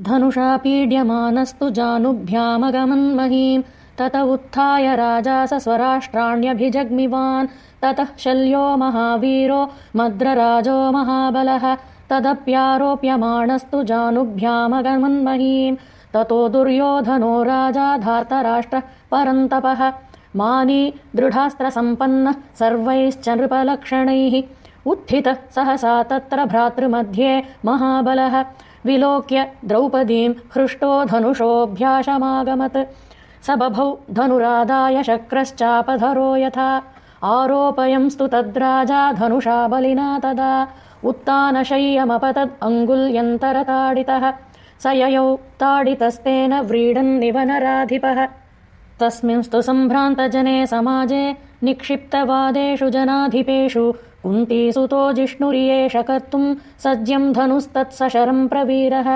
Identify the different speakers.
Speaker 1: धनुषा पीड्यमानस्तु जानुभ्यामगमन्महीम्। तत उत्थाय राजा स स्वराष्ट्राण्यभिजग्मिवान् ततः शल्यो महावीरो मद्रराजो महाबलः। तदप्यारोप्यमाणस्तु जानुभ्यामगमन्महीम्। ततो दुर्योधनो राजा धार्तराष्ट्रः परन्तपः। मानी दृढास्त्रसम्पन्नः सर्वैश्च नृपलक्षणैः उत्थितः सहसा तत्र भ्रातृमध्ये महाबलः। विलोक्य द्रौपदीम् हृष्टो धनुषोऽभ्याशमागमत् स बभौ धनुरादाय शक्रश्चापधरो यथा। आरोपयंस्तु तद्राजा धनुषा बलिना तदा। उत्तानशय्यमपतद् अङ्गुल्यन्तरताडितः। स ययौ ताडितस्तेन व्रीडन्निव नराधिपः तस्मिंस्तु सम्भ्रान्तजने समाजे निक्षिप्तवादेषु जनाधिपेषु कुन्तीसुतो जिष्णुरियेष कर्तुम् सज्यम् धनुस्तत्सशरम् प्रवीरः